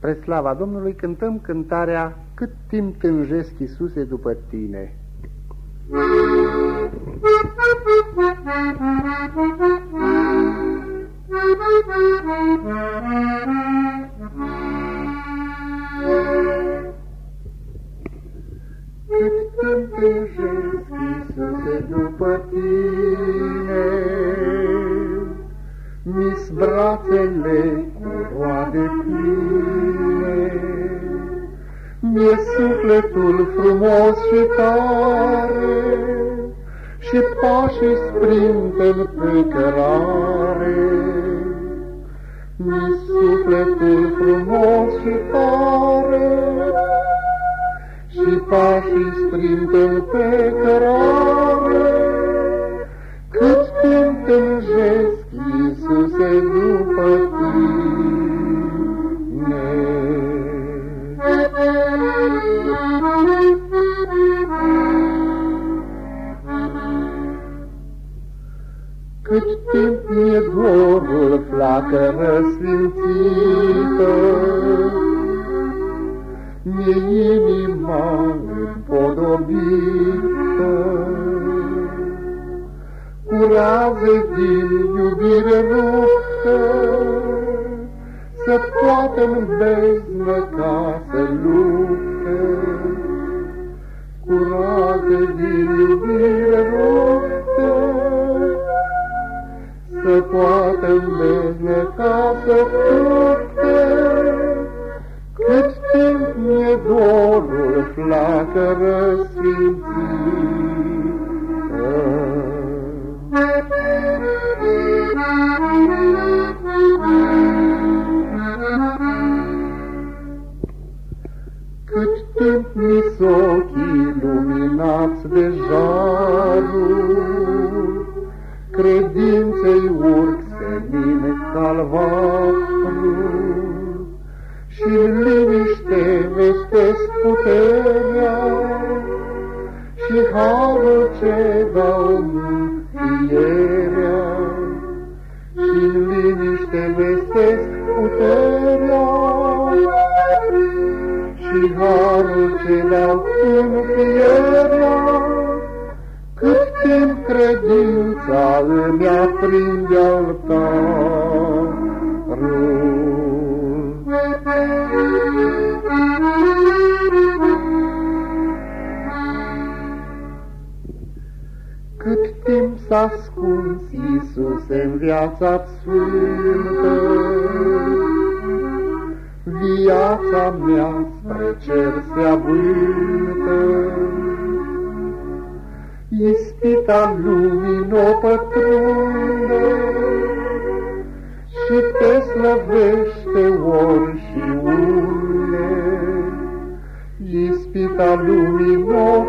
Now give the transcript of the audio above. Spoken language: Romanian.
Spre slava Domnului cântăm cântarea Cât timp tânjesc, Iisuse, după tine. Cât timp tânjesc, Iisuse, după tine, Mi-s brațele cu roade pline, Mi-e sufletul frumos și tare, Și pașii sprinten pe cărare. Mi-e sufletul frumos și tare, Și pașii sprinten pe cărare. Cât timp tânjesc, Iisuse, după tine. Cât timp mi-e dorul flacără sfințită, Mi-e inima împodobită, Cu raze din iubire ruptă, Să poată în beznă ca să lupte, Cu raze din iubire ruptă, să poată în beznă ca să lupte, cât timp mi-e dorul flacără Cât ochii luminați de jarul, Credinței urc senin calvarul, și în liniște vestesc puterea, Și harul ce Și harul ce dau mântierea, cât timp credința îmi aprinde altarul. Cât timp s-a ascuns Iisus în viața sfântă, Viața mea spre cer se avântă, Ispita lumii n-o pătrunde Și te slăvește ori și unde. Ispita lumii n-o